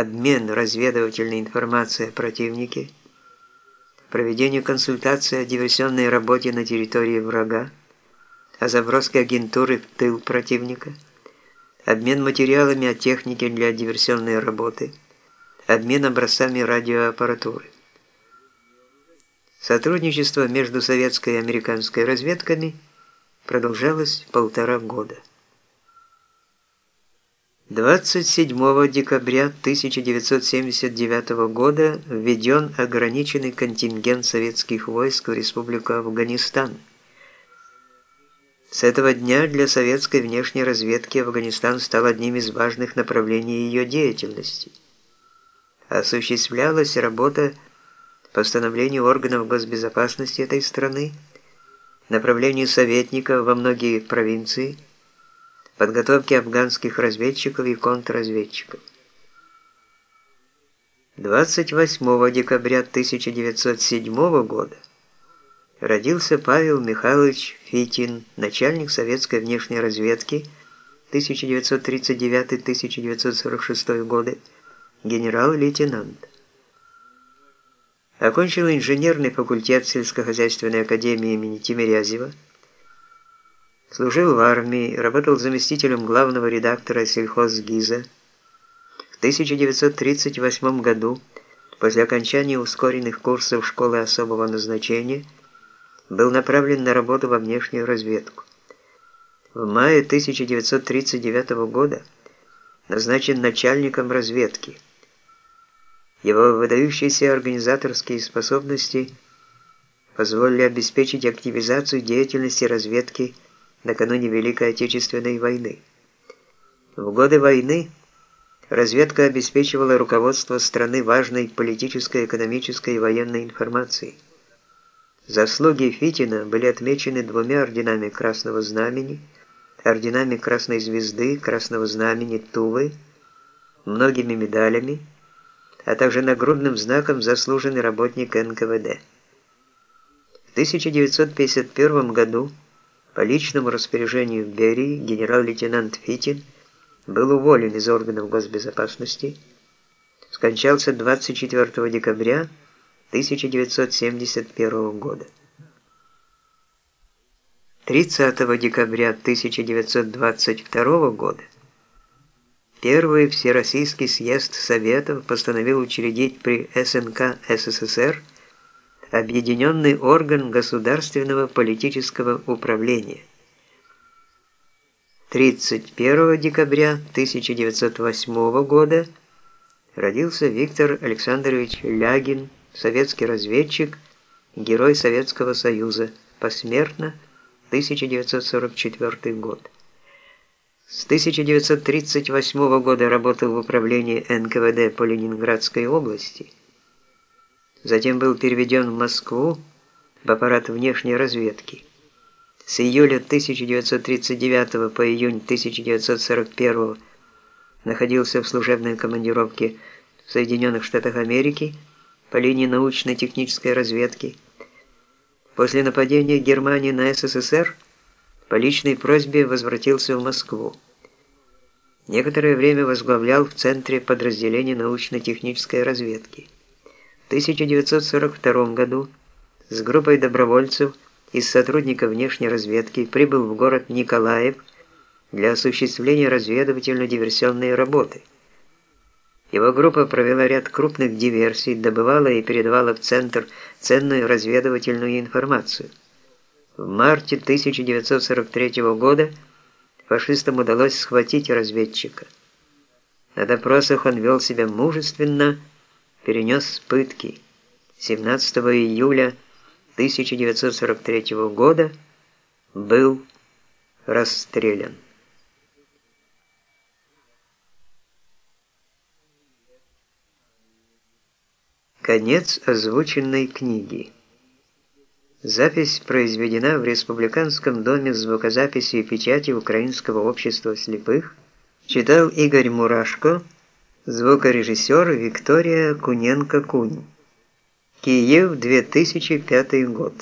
обмен разведывательной информацией о противнике, проведение консультаций о диверсионной работе на территории врага, о заброске агентуры в тыл противника, обмен материалами о технике для диверсионной работы, обмен образцами радиоаппаратуры. Сотрудничество между советской и американской разведками продолжалось полтора года. 27 декабря 1979 года введен ограниченный контингент советских войск в Республику Афганистан. С этого дня для советской внешней разведки Афганистан стал одним из важных направлений ее деятельности. Осуществлялась работа по постановлению органов госбезопасности этой страны, направлению советников во многие провинции – подготовки афганских разведчиков и контрразведчиков. 28 декабря 1907 года родился Павел Михайлович Фитин, начальник советской внешней разведки 1939-1946 годы, генерал-лейтенант. Окончил инженерный факультет сельскохозяйственной академии имени Тимирязева, Служил в армии, работал заместителем главного редактора сельхозгиза. В 1938 году, после окончания ускоренных курсов школы особого назначения, был направлен на работу во внешнюю разведку. В мае 1939 года назначен начальником разведки. Его выдающиеся организаторские способности позволили обеспечить активизацию деятельности разведки накануне Великой Отечественной войны. В годы войны разведка обеспечивала руководство страны важной политической, экономической и военной информацией. Заслуги Фитина были отмечены двумя орденами Красного Знамени, орденами Красной Звезды, Красного Знамени Тувы, многими медалями, а также нагрудным знаком «Заслуженный работник НКВД». В 1951 году по личному распоряжению Берии генерал-лейтенант Фитин был уволен из органов госбезопасности, скончался 24 декабря 1971 года. 30 декабря 1922 года Первый Всероссийский съезд Советов постановил учредить при СНК СССР объединенный орган государственного политического управления. 31 декабря 1908 года родился Виктор Александрович Лягин, советский разведчик, герой Советского Союза, посмертно 1944 год. С 1938 года работал в управлении НКВД по Ленинградской области – затем был переведен в Москву в аппарат внешней разведки. С июля 1939 по июнь 1941 находился в служебной командировке в Соединенных Штатах Америки по линии научно-технической разведки. После нападения Германии на СССР по личной просьбе возвратился в Москву. Некоторое время возглавлял в Центре подразделения научно-технической разведки. 1942 году с группой добровольцев из сотрудников внешней разведки прибыл в город Николаев для осуществления разведывательно-диверсионной работы. Его группа провела ряд крупных диверсий, добывала и передавала в центр ценную разведывательную информацию. В марте 1943 года фашистам удалось схватить разведчика. На допросах он вел себя мужественно, перенес пытки. 17 июля 1943 года был расстрелян. Конец озвученной книги. Запись произведена в Республиканском доме звукозаписи и печати Украинского общества слепых. Читал Игорь Мурашко. Звукорежиссер Виктория Куненко-Кунь. Киев, 2005 год.